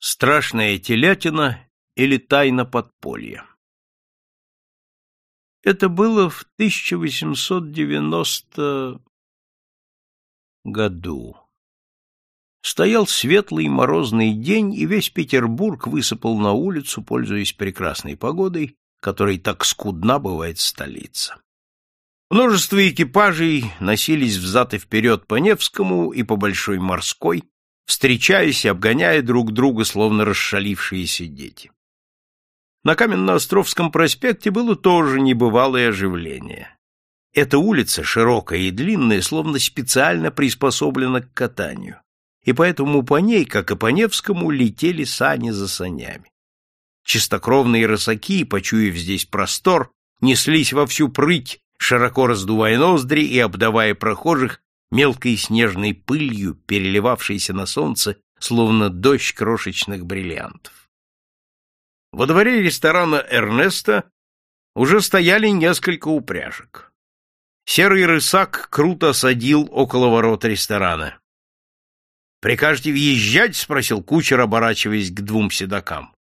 Страшная телятина или тайна подполья. Это было в 1890 году. Стоял светлый морозный день, и весь Петербург высыпал на улицу, пользуясь прекрасной погодой, которой так скудна бывает столица. Множество экипажей носились взад и вперед по Невскому и по Большой Морской, встречаясь и обгоняя друг друга, словно расшалившиеся дети. На Каменноостровском проспекте было тоже небывалое оживление. Эта улица, широкая и длинная, словно специально приспособлена к катанию, и поэтому по ней, как и по Невскому, летели сани за санями. Чистокровные рысаки, почуяв здесь простор, неслись во всю прыть, широко раздувая ноздри и обдавая прохожих мелкой снежной пылью, переливавшейся на солнце, словно дождь крошечных бриллиантов. Во дворе ресторана «Эрнеста» уже стояли несколько упряжек. Серый рысак круто садил около ворот ресторана. «Прикажете въезжать?» — спросил кучер, оборачиваясь к двум седокам.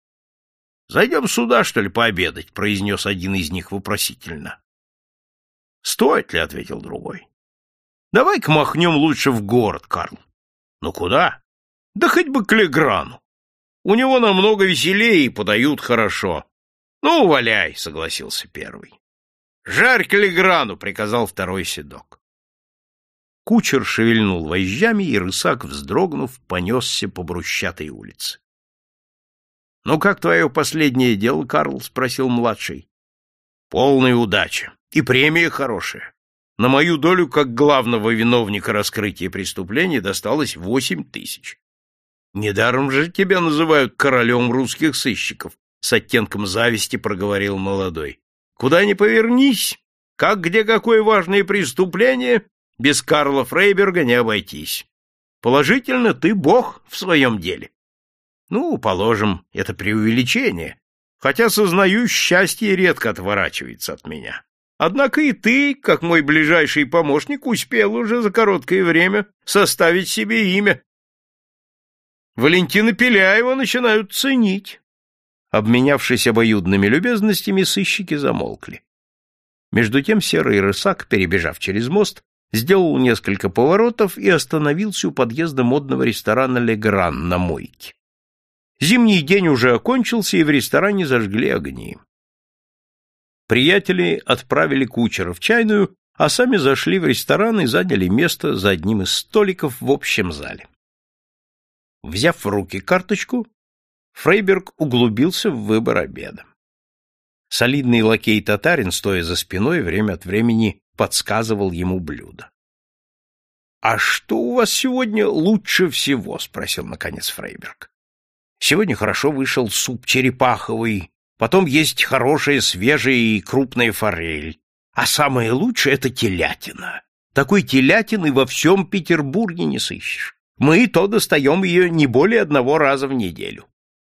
«Зайдем сюда, что ли, пообедать?» — произнес один из них вопросительно. «Стоит ли?» — ответил другой. Давай-ка махнем лучше в город, Карл. Ну куда? Да хоть бы к Леграну. У него намного веселее и подают хорошо. Ну, валяй, согласился первый. Жарь к Леграну, приказал второй седок. Кучер шевельнул вожжами, и рысак, вздрогнув, понесся по брусчатой улице. — Ну, как твое последнее дело, Карл? — спросил младший. — Полная удача. И премия хорошая. На мою долю, как главного виновника раскрытия преступления, досталось восемь тысяч. Недаром же тебя называют королем русских сыщиков, с оттенком зависти проговорил молодой. Куда ни повернись, как где какое важное преступление, без Карла Фрейберга не обойтись. Положительно, ты бог в своем деле. Ну, положим, это преувеличение, хотя, сознаю, счастье редко отворачивается от меня. Однако и ты, как мой ближайший помощник, успел уже за короткое время составить себе имя. Валентина Пеляева начинают ценить. Обменявшись обоюдными любезностями, сыщики замолкли. Между тем серый рысак, перебежав через мост, сделал несколько поворотов и остановился у подъезда модного ресторана «Легран» на мойке. Зимний день уже окончился, и в ресторане зажгли огни. Приятели отправили кучера в чайную, а сами зашли в ресторан и заняли место за одним из столиков в общем зале. Взяв в руки карточку, Фрейберг углубился в выбор обеда. Солидный лакей-татарин, стоя за спиной, время от времени подсказывал ему блюдо. — А что у вас сегодня лучше всего? — спросил, наконец, Фрейберг. — Сегодня хорошо вышел суп черепаховый Потом есть хорошая, свежая и крупная форель. А самое лучшее — это телятина. Такой телятины во всем Петербурге не сыщешь. Мы то достаем ее не более одного раза в неделю.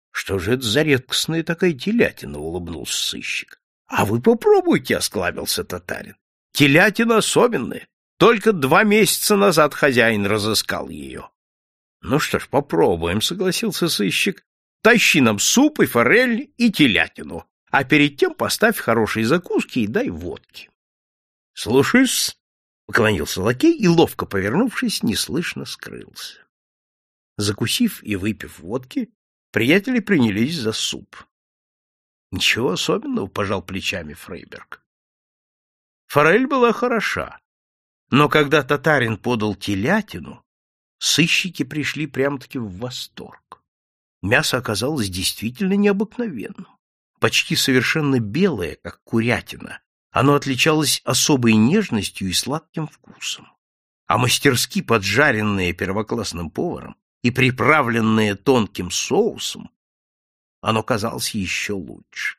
— Что же это за редкостная такая телятина? — улыбнулся сыщик. — А вы попробуйте, — осклабился татарин. — Телятина особенная. Только два месяца назад хозяин разыскал ее. — Ну что ж, попробуем, — согласился сыщик. Тащи нам суп и форель и телятину, а перед тем поставь хорошие закуски и дай водки. — Слушаюсь, — поклонился лакей и, ловко повернувшись, неслышно скрылся. Закусив и выпив водки, приятели принялись за суп. — Ничего особенного, — пожал плечами Фрейберг. Форель была хороша, но когда татарин подал телятину, сыщики пришли прямо-таки в восторг. Мясо оказалось действительно необыкновенным. Почти совершенно белое, как курятина, оно отличалось особой нежностью и сладким вкусом. А мастерски поджаренное первоклассным поваром и приправленное тонким соусом, оно казалось еще лучше.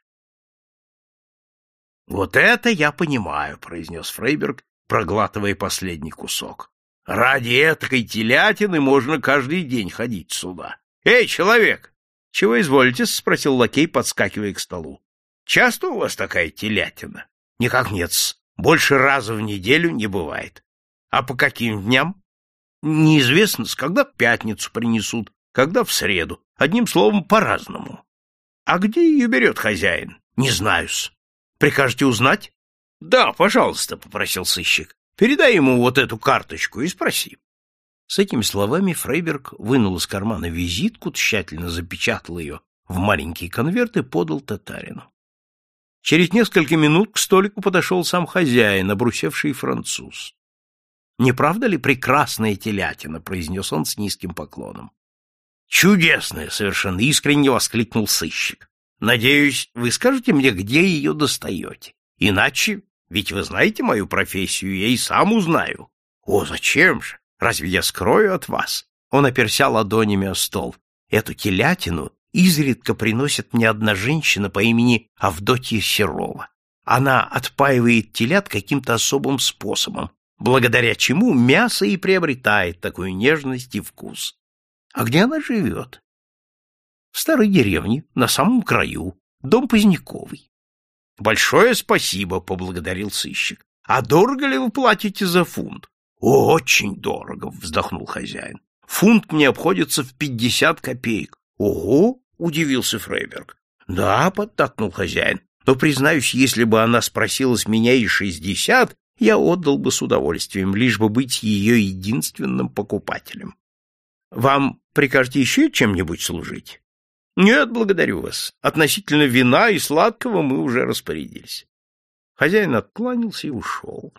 «Вот это я понимаю», — произнес Фрейберг, проглатывая последний кусок. «Ради этой телятины можно каждый день ходить сюда. Эй, человек! Чего изволите? спросил лакей, подскакивая к столу. Часто у вас такая телятина? Никак нет. -с. Больше раза в неделю не бывает. А по каким дням? Неизвестно, когда в пятницу принесут, когда в среду. Одним словом, по-разному. А где ее берет хозяин? Не знаю-с. Прикажете узнать? Да, пожалуйста, попросил сыщик. Передай ему вот эту карточку и спроси. С этими словами Фрейберг вынул из кармана визитку, тщательно запечатал ее в маленький конверт и подал татарину. Через несколько минут к столику подошел сам хозяин, обрусевший француз. «Не правда ли прекрасная телятина?» — произнес он с низким поклоном. «Чудесная!» — совершенно искренне воскликнул сыщик. «Надеюсь, вы скажете мне, где ее достаете? Иначе, ведь вы знаете мою профессию, я и сам узнаю». «О, зачем же? Разве я скрою от вас?» Он оперся ладонями о стол. «Эту телятину изредка приносит мне одна женщина по имени Авдотья Серова. Она отпаивает телят каким-то особым способом, благодаря чему мясо и приобретает такую нежность и вкус. А где она живет? В старой деревне, на самом краю, дом Поздняковый. Большое спасибо, поблагодарил сыщик. А дорого ли вы платите за фунт? Очень дорого, вздохнул хозяин. Фунт мне обходится в пятьдесят копеек. Ого, удивился Фрейберг. Да, подтакнул хозяин. Но признаюсь, если бы она спросила с меня и шестьдесят, я отдал бы с удовольствием, лишь бы быть ее единственным покупателем. Вам прикажете еще чем-нибудь служить? Нет, благодарю вас. Относительно вина и сладкого мы уже распорядились. Хозяин откланялся и ушел.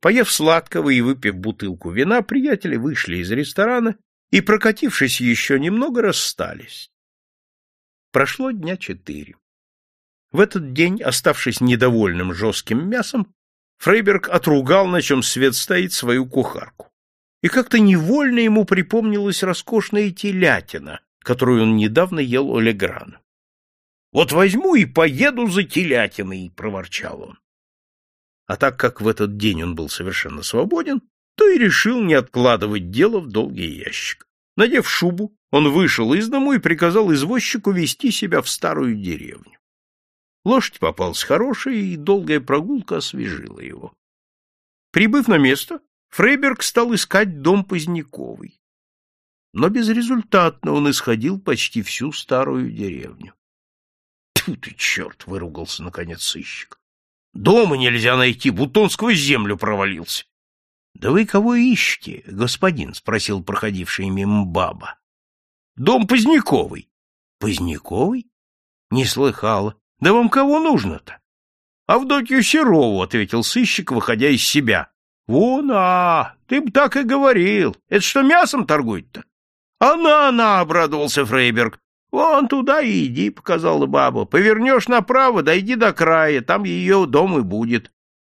Поев сладкого и выпив бутылку вина, приятели вышли из ресторана и, прокатившись еще немного, расстались. Прошло дня четыре. В этот день, оставшись недовольным жестким мясом, Фрейберг отругал, на чем свет стоит, свою кухарку. И как-то невольно ему припомнилась роскошная телятина, которую он недавно ел у Леграна. «Вот возьму и поеду за телятиной», — проворчал он. А так как в этот день он был совершенно свободен, то и решил не откладывать дело в долгий ящик. Надев шубу, он вышел из дому и приказал извозчику вести себя в старую деревню. Лошадь попалась хорошая, и долгая прогулка освежила его. Прибыв на место, Фрейберг стал искать дом Поздняковой. Но безрезультатно он исходил почти всю старую деревню. — Тьфу ты, черт! — выругался, наконец, сыщик. — Дома нельзя найти, будто он сквозь землю провалился. — Да вы кого ищете, господин? — спросил проходивший мимо баба. — Дом Поздняковой. — Поздняковой? — Не слыхала. Да вам кого нужно-то? — Авдотью Серову, — ответил сыщик, выходя из себя. — Вон, а, ты бы так и говорил. Это что, мясом торгует-то? — Она, она, — обрадовался Фрейберг. — Вон туда и иди, — показала баба. — Повернешь направо, дойди до края, там ее дом и будет.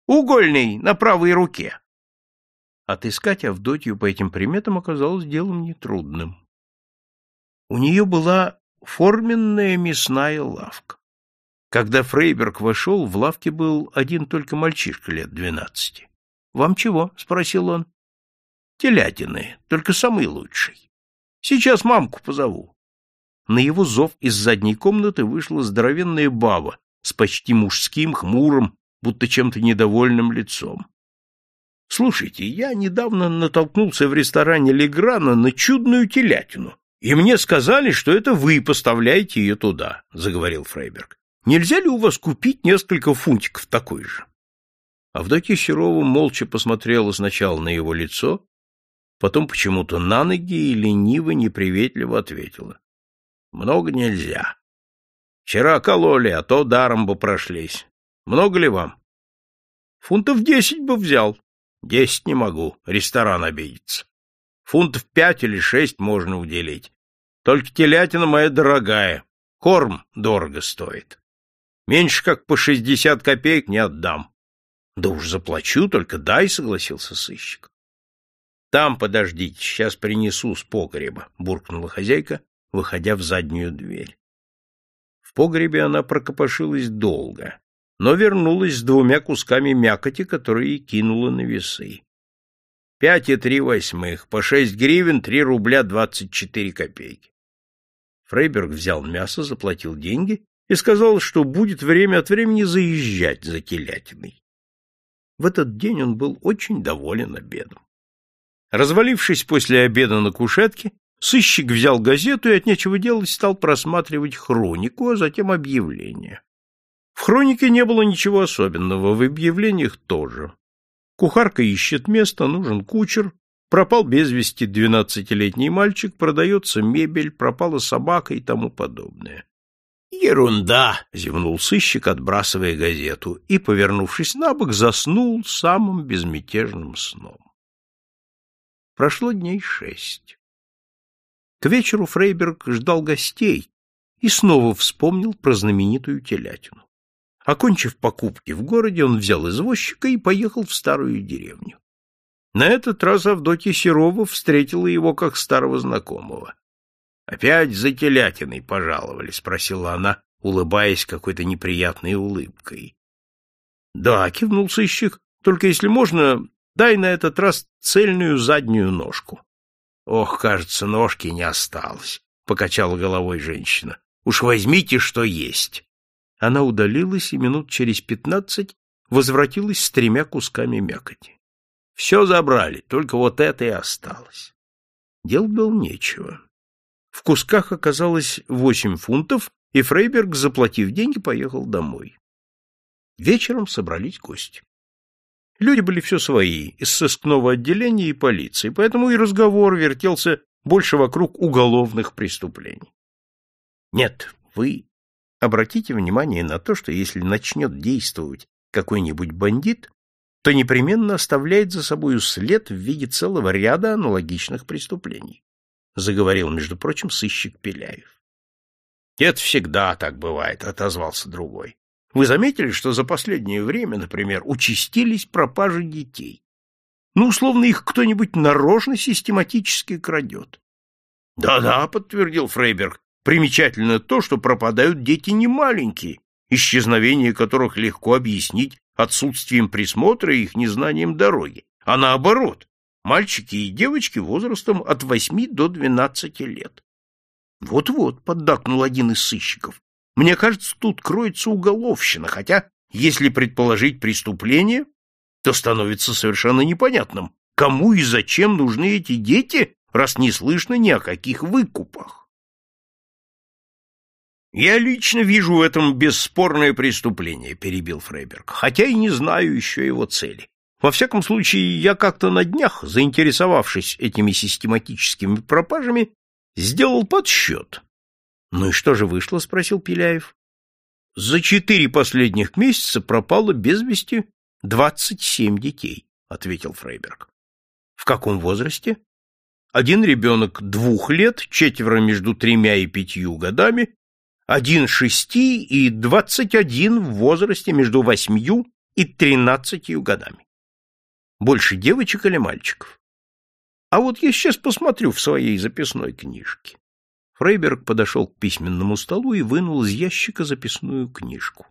Угольный, на правой руке. Отыскать Авдотью по этим приметам оказалось делом нетрудным. У нее была форменная мясная лавка. Когда Фрейберг вошел, в лавке был один только мальчишка лет двенадцати. — Вам чего? — спросил он. — Телятины, только самый лучший. Сейчас мамку позову. На его зов из задней комнаты вышла здоровенная баба с почти мужским, хмурым, будто чем-то недовольным лицом. — Слушайте, я недавно натолкнулся в ресторане Леграна на чудную телятину, и мне сказали, что это вы поставляете ее туда, — заговорил Фрейберг. Нельзя ли у вас купить несколько фунтиков такой же? Авдотья Серова молча посмотрела сначала на его лицо, потом почему-то на ноги и лениво, неприветливо ответила. — Много нельзя. Вчера кололи, а то даром бы прошлись. Много ли вам? — Фунтов десять бы взял. — Десять не могу, ресторан обидится. Фунтов пять или шесть можно уделить. Только телятина моя дорогая, корм дорого стоит. Меньше как по шестьдесят копеек не отдам. — Да уж заплачу, только дай, — согласился сыщик. — Там подождите, сейчас принесу с погреба, — буркнула хозяйка, выходя в заднюю дверь. В погребе она прокопошилась долго, но вернулась с двумя кусками мякоти, которые кинула на весы. Пять и три восьмых, по шесть гривен, три рубля двадцать четыре копейки. Фрейберг взял мясо, заплатил деньги и сказал, что будет время от времени заезжать за телятиной. В этот день он был очень доволен обедом. Развалившись после обеда на кушетке, Сыщик взял газету и от нечего делать стал просматривать хронику, а затем объявления. В хронике не было ничего особенного, в объявлениях тоже. Кухарка ищет место, нужен кучер, пропал без вести двенадцатилетний мальчик, продается мебель, пропала собака и тому подобное. «Ерунда!» — зевнул сыщик, отбрасывая газету, и, повернувшись на бок, заснул самым безмятежным сном. Прошло дней шесть. К вечеру Фрейберг ждал гостей и снова вспомнил про знаменитую телятину. Окончив покупки в городе, он взял извозчика и поехал в старую деревню. На этот раз Авдотья Серова встретила его как старого знакомого. — Опять за телятиной пожаловали? — спросила она, улыбаясь какой-то неприятной улыбкой. — Да, — кивнул сыщик, — только если можно, дай на этот раз цельную заднюю ножку. Ох, кажется, ножки не осталось, покачала головой женщина. Уж возьмите, что есть. Она удалилась и минут через пятнадцать возвратилась с тремя кусками мякоти. Все забрали, только вот это и осталось. Дел было нечего. В кусках оказалось восемь фунтов, и Фрейберг, заплатив деньги, поехал домой. Вечером собрались гости. Люди были все свои, из сыскного отделения и полиции, поэтому и разговор вертелся больше вокруг уголовных преступлений. Нет, вы обратите внимание на то, что если начнет действовать какой-нибудь бандит, то непременно оставляет за собою след в виде целого ряда аналогичных преступлений, заговорил, между прочим, сыщик Пеляев. Это всегда так бывает, отозвался другой. Вы заметили, что за последнее время, например, участились пропажи детей? Ну, условно, их кто-нибудь нарочно систематически крадет. Да-да, подтвердил Фрейберг. Примечательно то, что пропадают дети не маленькие, исчезновение которых легко объяснить отсутствием присмотра и их незнанием дороги, а наоборот, мальчики и девочки возрастом от восьми до двенадцати лет. Вот-вот, поддакнул один из сыщиков. Мне кажется, тут кроется уголовщина, хотя, если предположить преступление, то становится совершенно непонятным, кому и зачем нужны эти дети, раз не слышно ни о каких выкупах. «Я лично вижу в этом бесспорное преступление», — перебил Фрейберг, «хотя и не знаю еще его цели. Во всяком случае, я как-то на днях, заинтересовавшись этими систематическими пропажами, сделал подсчет, ну и что же вышло? спросил Пиляев. За четыре последних месяца пропало без вести двадцать семь детей, ответил Фрейберг. В каком возрасте? Один ребенок двух лет, четверо между тремя и пятью годами, один шести и двадцать один в возрасте между восьмью и тринадцатью годами. Больше девочек или мальчиков? А вот я сейчас посмотрю в своей записной книжке. Фрейберг подошел к письменному столу и вынул из ящика записную книжку.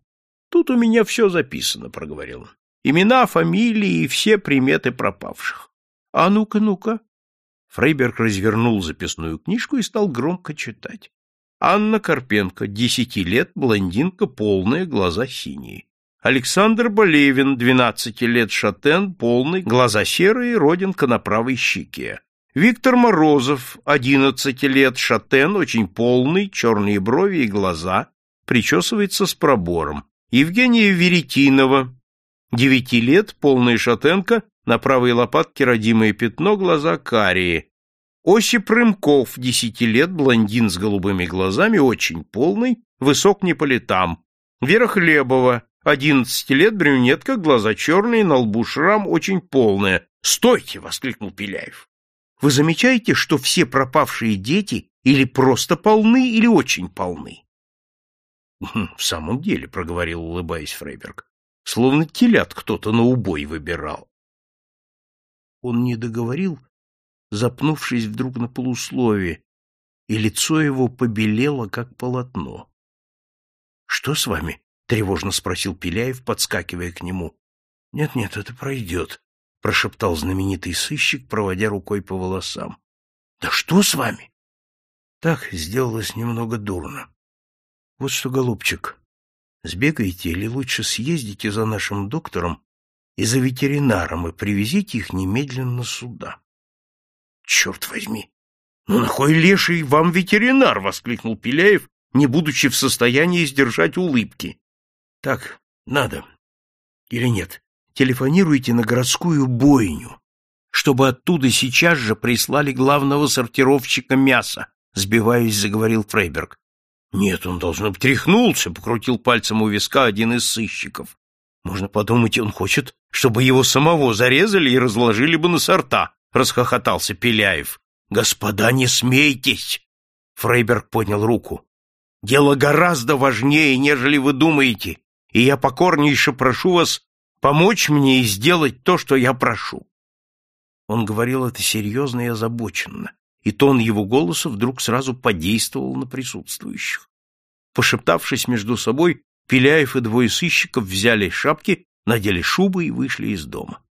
«Тут у меня все записано», — проговорил он. «Имена, фамилии и все приметы пропавших». «А ну-ка, ну-ка». Фрейберг развернул записную книжку и стал громко читать. Анна Карпенко, десяти лет, блондинка, полная, глаза синие. Александр Болевин, двенадцати лет, шатен, полный, глаза серые, родинка на правой щеке. Виктор Морозов, 11 лет, шатен, очень полный, черные брови и глаза, причесывается с пробором. Евгения Веретинова, 9 лет, полная шатенка, на правой лопатке родимое пятно, глаза карие. Осип Рымков, 10 лет, блондин с голубыми глазами, очень полный, высок не по летам. Вера Хлебова, 11 лет, брюнетка, глаза черные, на лбу шрам, очень полная. «Стойте!» — воскликнул Пеляев. Вы замечаете, что все пропавшие дети или просто полны, или очень полны? «Хм, — В самом деле, — проговорил, улыбаясь Фрейберг, — словно телят кто-то на убой выбирал. Он не договорил, запнувшись вдруг на полуслове, и лицо его побелело, как полотно. — Что с вами? — тревожно спросил Пеляев, подскакивая к нему. «Нет, — Нет-нет, это пройдет, — прошептал знаменитый сыщик, проводя рукой по волосам. — Да что с вами? — Так, сделалось немного дурно. Вот что, голубчик, сбегайте или лучше съездите за нашим доктором и за ветеринаром и привезите их немедленно сюда. — Черт возьми! «Ну, на кой леший вам ветеринар?» — воскликнул Пеляев, не будучи в состоянии сдержать улыбки. «Так, надо. Или нет? Телефонируйте на городскую бойню, чтобы оттуда сейчас же прислали главного сортировщика мяса», — сбиваясь, заговорил Фрейберг. «Нет, он, должно быть, тряхнулся», — покрутил пальцем у виска один из сыщиков. «Можно подумать, он хочет, чтобы его самого зарезали и разложили бы на сорта», — расхохотался Пеляев. «Господа, не смейтесь!» Фрейберг поднял руку. «Дело гораздо важнее, нежели вы думаете, и я покорнейше прошу вас помочь мне и сделать то, что я прошу». Он говорил это серьезно и озабоченно, и тон его голоса вдруг сразу подействовал на присутствующих. Пошептавшись между собой, Пеляев и двое сыщиков взяли шапки, надели шубы и вышли из дома.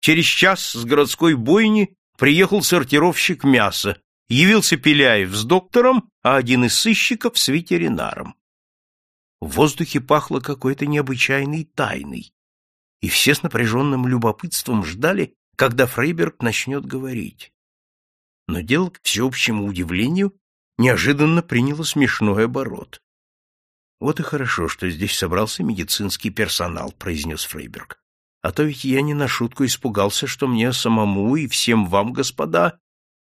Через час с городской бойни приехал сортировщик мяса, явился Пеляев с доктором, а один из сыщиков с ветеринаром. В воздухе пахло какой-то необычайной тайной, и все с напряженным любопытством ждали, когда Фрейберг начнет говорить. Но дело, к всеобщему удивлению, неожиданно приняло смешной оборот. «Вот и хорошо, что здесь собрался медицинский персонал», — произнес Фрейберг. А то ведь я не на шутку испугался, что мне самому и всем вам, господа,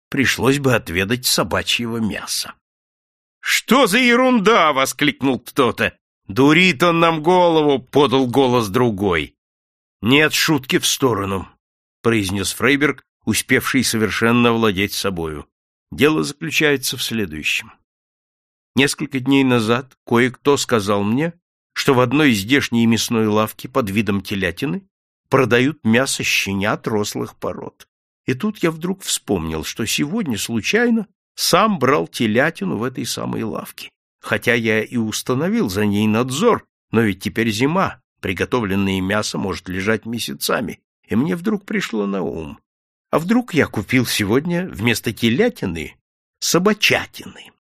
пришлось бы отведать собачьего мяса. — Что за ерунда! — воскликнул кто-то. — Дурит он нам голову! — подал голос другой. — Нет шутки в сторону, — произнес Фрейберг, успевший совершенно владеть собою. Дело заключается в следующем. Несколько дней назад кое-кто сказал мне, что в одной здешней мясной лавке под видом телятины продают мясо щенят рослых пород. И тут я вдруг вспомнил, что сегодня случайно сам брал телятину в этой самой лавке. Хотя я и установил за ней надзор, но ведь теперь зима, приготовленное мясо может лежать месяцами, и мне вдруг пришло на ум. А вдруг я купил сегодня вместо телятины собачатины?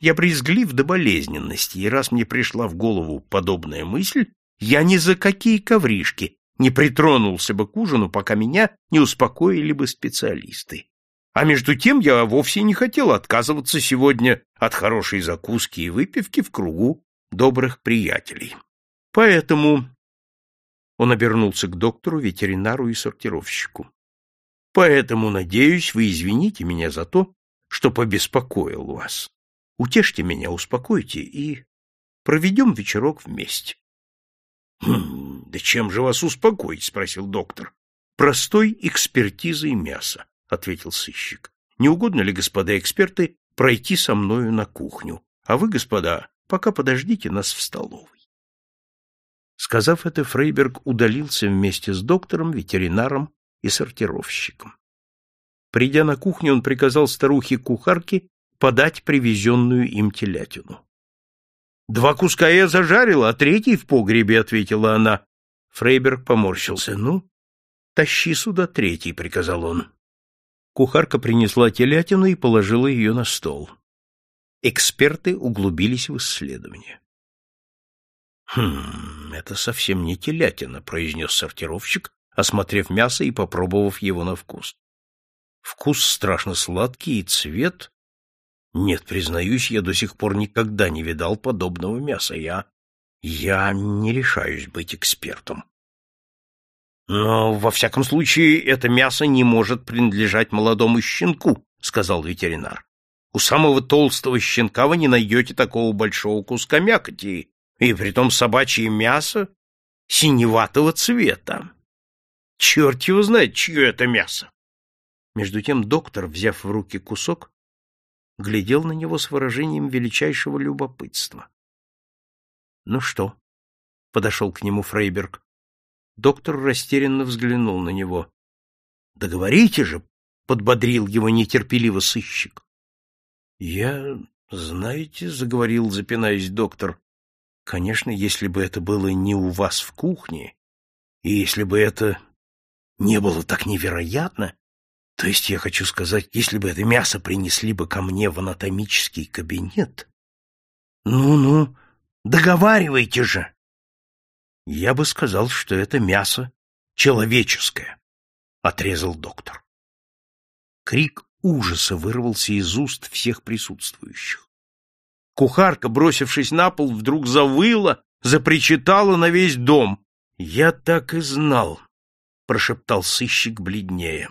Я брезглив до болезненности, и раз мне пришла в голову подобная мысль, я ни за какие ковришки не притронулся бы к ужину, пока меня не успокоили бы специалисты. А между тем я вовсе не хотел отказываться сегодня от хорошей закуски и выпивки в кругу добрых приятелей. Поэтому он обернулся к доктору, ветеринару и сортировщику. Поэтому, надеюсь, вы извините меня за то, что побеспокоил вас. Утешьте меня, успокойте и проведем вечерок вместе. «Хм, да чем же вас успокоить?» — спросил доктор. «Простой экспертизой мяса», — ответил сыщик. «Не угодно ли, господа эксперты, пройти со мною на кухню? А вы, господа, пока подождите нас в столовой». Сказав это, Фрейберг удалился вместе с доктором, ветеринаром и сортировщиком. Придя на кухню, он приказал старухе-кухарке подать привезенную им телятину. Два куска я зажарила, а третий в погребе, — ответила она. Фрейберг поморщился. — Ну, тащи сюда третий, — приказал он. Кухарка принесла телятину и положила ее на стол. Эксперты углубились в исследование. «Хм, это совсем не телятина», — произнес сортировщик, осмотрев мясо и попробовав его на вкус. Вкус страшно сладкий и цвет нет, признаюсь, я до сих пор никогда не видал подобного мяса. Я... я не решаюсь быть экспертом. Но, во всяком случае, это мясо не может принадлежать молодому щенку, сказал ветеринар. У самого толстого щенка вы не найдете такого большого куска мякоти, и притом собачье мясо синеватого цвета. Черт его знает, чье это мясо. Между тем доктор, взяв в руки кусок, глядел на него с выражением величайшего любопытства. — Ну что? — подошел к нему Фрейберг. Доктор растерянно взглянул на него. — Договорите же! — подбодрил его нетерпеливо сыщик. — Я, знаете, — заговорил, запинаясь доктор, — конечно, если бы это было не у вас в кухне, и если бы это не было так невероятно, то есть я хочу сказать, если бы это мясо принесли бы ко мне в анатомический кабинет... Ну-ну, договаривайте же! Я бы сказал, что это мясо человеческое, — отрезал доктор. Крик ужаса вырвался из уст всех присутствующих. Кухарка, бросившись на пол, вдруг завыла, запричитала на весь дом. — Я так и знал, — прошептал сыщик бледнее.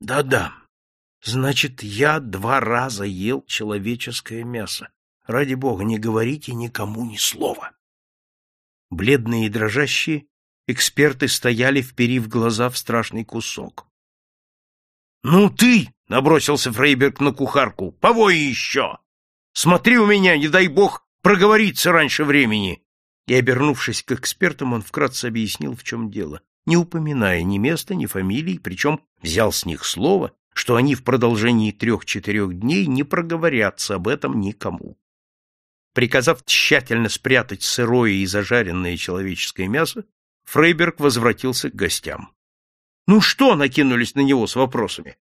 «Да — Да-да, значит, я два раза ел человеческое мясо. Ради бога, не говорите никому ни слова. Бледные и дрожащие, эксперты стояли, вперив глаза в страшный кусок. — Ну ты! — набросился Фрейберг на кухарку. — Повой еще! Смотри у меня, не дай бог, проговориться раньше времени! И, обернувшись к экспертам, он вкратце объяснил, в чем дело, не упоминая ни места, ни фамилий, причем взял с них слово, что они в продолжении трех-четырех дней не проговорятся об этом никому. Приказав тщательно спрятать сырое и зажаренное человеческое мясо, Фрейберг возвратился к гостям. «Ну что?» — накинулись на него с вопросами.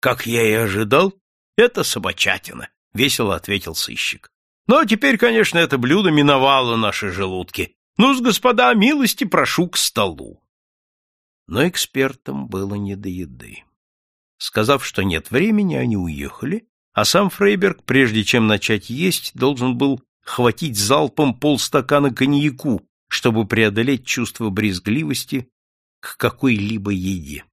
«Как я и ожидал, это собачатина», — весело ответил сыщик. «Но теперь, конечно, это блюдо миновало наши желудки. Ну, с господа, милости прошу к столу». Но экспертам было не до еды. Сказав, что нет времени, они уехали, а сам Фрейберг, прежде чем начать есть, должен был хватить залпом полстакана коньяку, чтобы преодолеть чувство брезгливости к какой-либо еде.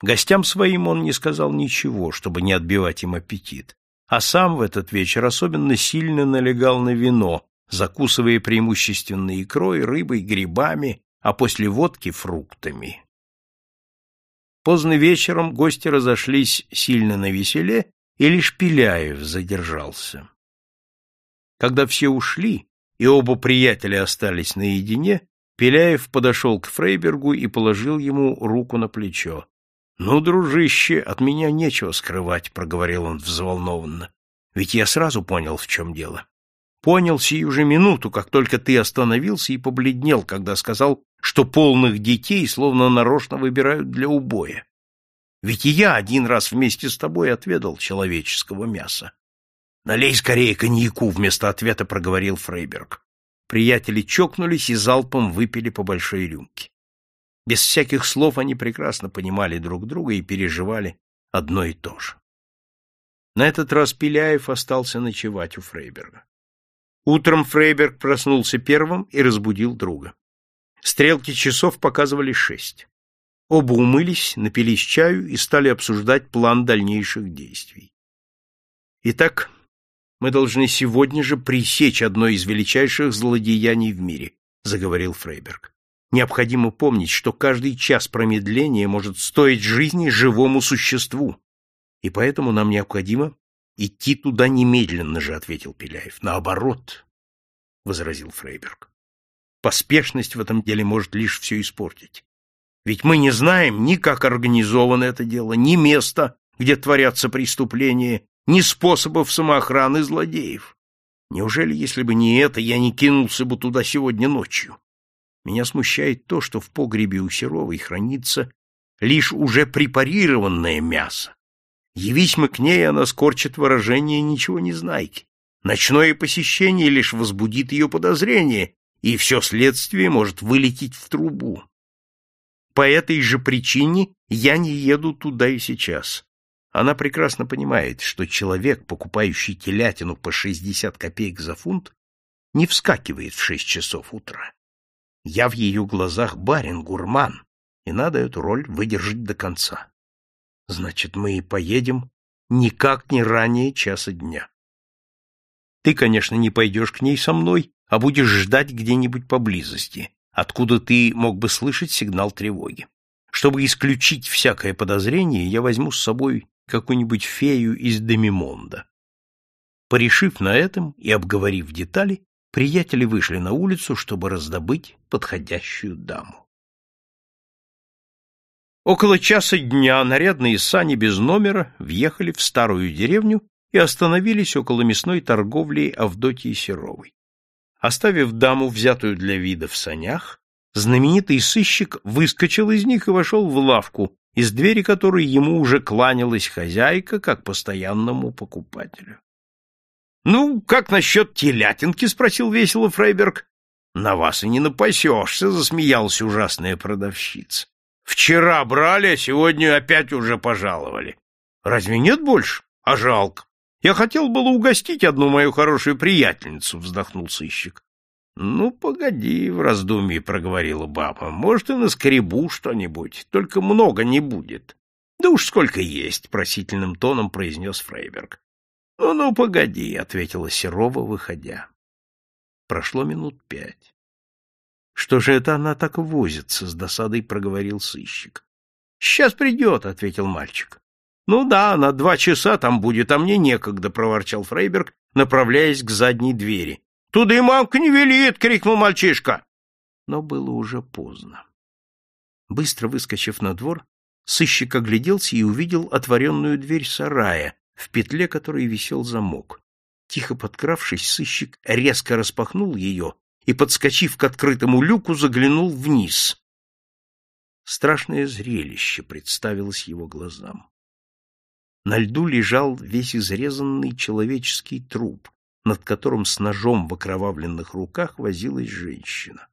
Гостям своим он не сказал ничего, чтобы не отбивать им аппетит, а сам в этот вечер особенно сильно налегал на вино, закусывая преимущественно икрой, рыбой, грибами, а после водки — фруктами. Поздно вечером гости разошлись сильно на веселе, и лишь Пеляев задержался. Когда все ушли, и оба приятеля остались наедине, Пеляев подошел к Фрейбергу и положил ему руку на плечо. — Ну, дружище, от меня нечего скрывать, — проговорил он взволнованно. — Ведь я сразу понял, в чем дело. Понял сию же минуту, как только ты остановился и побледнел, когда сказал, что полных детей словно нарочно выбирают для убоя. Ведь и я один раз вместе с тобой отведал человеческого мяса. Налей скорее коньяку, вместо ответа проговорил Фрейберг. Приятели чокнулись и залпом выпили по большой рюмке. Без всяких слов они прекрасно понимали друг друга и переживали одно и то же. На этот раз Пеляев остался ночевать у Фрейберга. Утром Фрейберг проснулся первым и разбудил друга. Стрелки часов показывали шесть. Оба умылись, напились чаю и стали обсуждать план дальнейших действий. Итак, мы должны сегодня же пресечь одно из величайших злодеяний в мире, заговорил Фрейберг. Необходимо помнить, что каждый час промедления может стоить жизни живому существу. И поэтому нам необходимо идти туда немедленно же, ответил Пеляев. Наоборот, возразил Фрейберг. Поспешность в этом деле может лишь все испортить. Ведь мы не знаем ни как организовано это дело, ни места, где творятся преступления, ни способов самоохраны злодеев. Неужели, если бы не это, я не кинулся бы туда сегодня ночью? Меня смущает то, что в погребе у Серовой хранится лишь уже препарированное мясо. Явись мы к ней, она скорчит выражение «ничего не знайки». Ночное посещение лишь возбудит ее подозрение, и все следствие может вылететь в трубу. По этой же причине я не еду туда и сейчас. Она прекрасно понимает, что человек, покупающий телятину по 60 копеек за фунт, не вскакивает в 6 часов утра. Я в ее глазах барин-гурман, и надо эту роль выдержать до конца. Значит, мы и поедем никак не ранее часа дня. Ты, конечно, не пойдешь к ней со мной, а будешь ждать где-нибудь поблизости, откуда ты мог бы слышать сигнал тревоги. Чтобы исключить всякое подозрение, я возьму с собой какую-нибудь фею из Демимонда. Порешив на этом и обговорив детали, приятели вышли на улицу, чтобы раздобыть подходящую даму. Около часа дня нарядные сани без номера въехали в старую деревню и остановились около мясной торговли Авдотьи Серовой. Оставив даму, взятую для вида в санях, знаменитый сыщик выскочил из них и вошел в лавку, из двери которой ему уже кланялась хозяйка как постоянному покупателю. — Ну, как насчет телятинки? — спросил весело Фрейберг. — На вас и не напасешься, — засмеялась ужасная продавщица. — Вчера брали, а сегодня опять уже пожаловали. Разве нет больше? А жалко. Я хотел было угостить одну мою хорошую приятельницу, вздохнул сыщик. Ну, погоди, в раздумье проговорила баба. Может, и на скребу что-нибудь, только много не будет. Да уж сколько есть, просительным тоном произнес Фрейберг. Ну, ну, погоди, ответила Серова, выходя. Прошло минут пять. Что же это она так возится, с досадой проговорил сыщик. Сейчас придет, ответил мальчик. Ну да, на два часа там будет, а мне некогда, проворчал Фрейберг, направляясь к задней двери. Туда и мамка не велит, крикнул мальчишка. Но было уже поздно. Быстро выскочив на двор, сыщик огляделся и увидел отворенную дверь сарая, в петле которой висел замок. Тихо подкравшись, сыщик резко распахнул ее и, подскочив к открытому люку, заглянул вниз. Страшное зрелище представилось его глазам. На льду лежал весь изрезанный человеческий труп, над которым с ножом в окровавленных руках возилась женщина.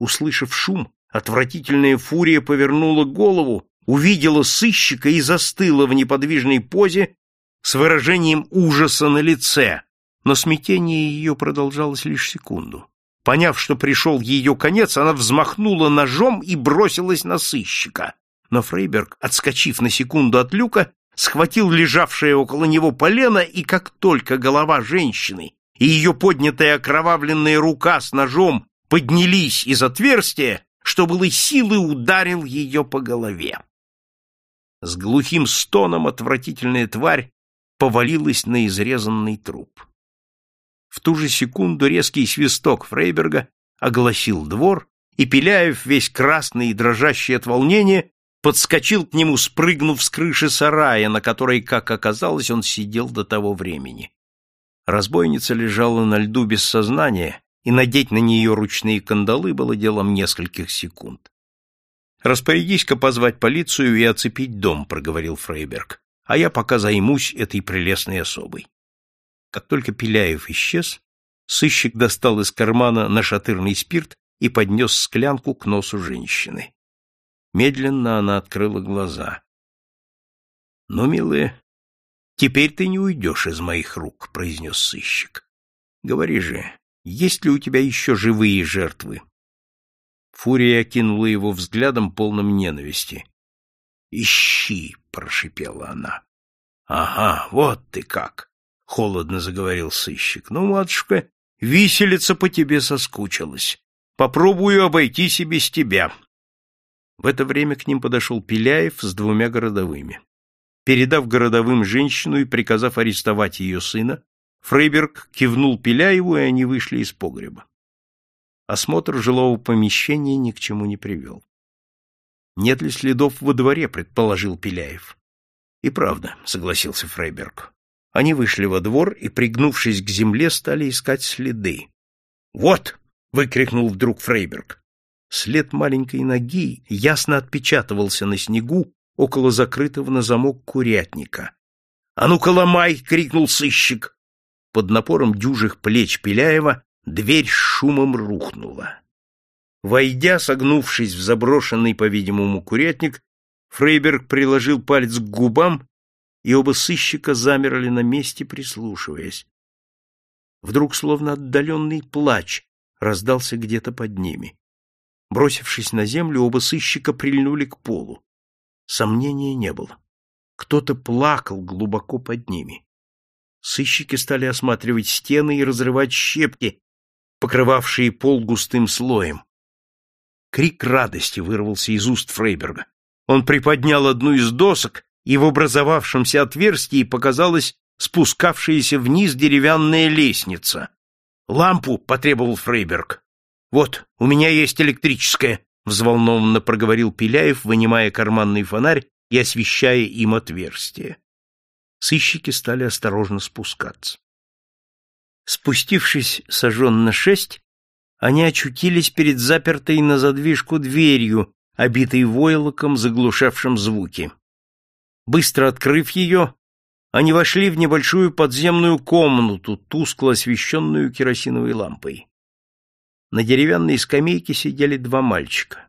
Услышав шум, отвратительная фурия повернула голову, увидела сыщика и застыла в неподвижной позе с выражением ужаса на лице, но смятение ее продолжалось лишь секунду. Поняв, что пришел ее конец, она взмахнула ножом и бросилась на сыщика. Но Фрейберг, отскочив на секунду от люка, схватил лежавшее около него полено, и как только голова женщины и ее поднятая окровавленная рука с ножом поднялись из отверстия, что было силы ударил ее по голове. С глухим стоном отвратительная тварь повалилась на изрезанный труп. В ту же секунду резкий свисток Фрейберга огласил двор, и Пеляев, весь красный и дрожащий от волнения, подскочил к нему, спрыгнув с крыши сарая, на которой, как оказалось, он сидел до того времени. Разбойница лежала на льду без сознания, и надеть на нее ручные кандалы было делом нескольких секунд. «Распорядись-ка позвать полицию и оцепить дом», — проговорил Фрейберг, «а я пока займусь этой прелестной особой». Как только Пеляев исчез, сыщик достал из кармана нашатырный спирт и поднес склянку к носу женщины. Медленно она открыла глаза. — Ну, милая, теперь ты не уйдешь из моих рук, — произнес сыщик. — Говори же, есть ли у тебя еще живые жертвы? Фурия окинула его взглядом, полным ненависти. — Ищи, — прошипела она. — Ага, вот ты как! — холодно заговорил сыщик. — Ну, матушка, виселица по тебе соскучилась. Попробую обойтись и без тебя. В это время к ним подошел Пеляев с двумя городовыми. Передав городовым женщину и приказав арестовать ее сына, Фрейберг кивнул Пеляеву, и они вышли из погреба. Осмотр жилого помещения ни к чему не привел. «Нет ли следов во дворе?» — предположил Пеляев. «И правда», — согласился Фрейберг. Они вышли во двор и, пригнувшись к земле, стали искать следы. «Вот!» — выкрикнул вдруг Фрейберг. След маленькой ноги ясно отпечатывался на снегу около закрытого на замок курятника. — А ну-ка ломай! — крикнул сыщик. Под напором дюжих плеч Пеляева дверь с шумом рухнула. Войдя, согнувшись в заброшенный, по-видимому, курятник, Фрейберг приложил палец к губам, и оба сыщика замерли на месте, прислушиваясь. Вдруг, словно отдаленный плач, раздался где-то под ними. Бросившись на землю, оба сыщика прильнули к полу. Сомнения не было. Кто-то плакал глубоко под ними. Сыщики стали осматривать стены и разрывать щепки, покрывавшие пол густым слоем. Крик радости вырвался из уст Фрейберга. Он приподнял одну из досок, и в образовавшемся отверстии показалась спускавшаяся вниз деревянная лестница. «Лампу!» — потребовал Фрейберг. Вот, у меня есть электрическая, взволнованно проговорил Пеляев, вынимая карманный фонарь и освещая им отверстие. Сыщики стали осторожно спускаться. Спустившись сожжен на шесть, они очутились перед запертой на задвижку дверью, обитой войлоком, заглушавшим звуки. Быстро открыв ее, они вошли в небольшую подземную комнату, тускло освещенную керосиновой лампой. На деревянной скамейке сидели два мальчика.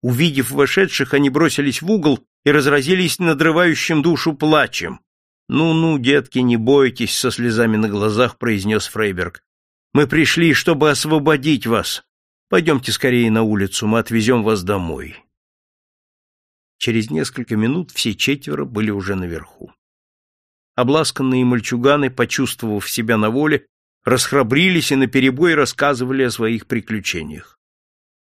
Увидев вошедших, они бросились в угол и разразились надрывающим душу плачем. «Ну-ну, детки, не бойтесь», — со слезами на глазах произнес Фрейберг. «Мы пришли, чтобы освободить вас. Пойдемте скорее на улицу, мы отвезем вас домой». Через несколько минут все четверо были уже наверху. Обласканные мальчуганы, почувствовав себя на воле, расхрабрились и наперебой рассказывали о своих приключениях.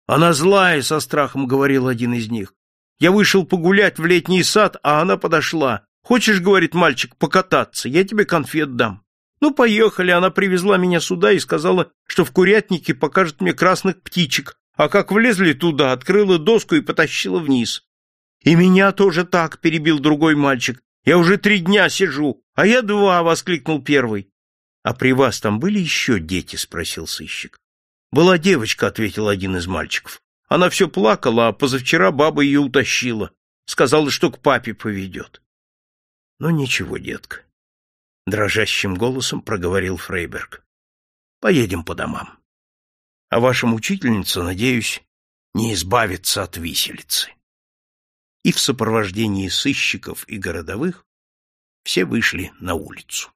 «Она злая», — со страхом говорил один из них. «Я вышел погулять в летний сад, а она подошла. Хочешь, — говорит мальчик, — покататься? Я тебе конфет дам». Ну, поехали, она привезла меня сюда и сказала, что в курятнике покажет мне красных птичек, а как влезли туда, открыла доску и потащила вниз. «И меня тоже так», — перебил другой мальчик. «Я уже три дня сижу, а я два», — воскликнул первый. «А при вас там были еще дети?» — спросил сыщик. «Была девочка», — ответил один из мальчиков. «Она все плакала, а позавчера баба ее утащила. Сказала, что к папе поведет». «Ну ничего, детка», — дрожащим голосом проговорил Фрейберг. «Поедем по домам. А ваша мучительница, надеюсь, не избавится от виселицы» и в сопровождении сыщиков и городовых все вышли на улицу.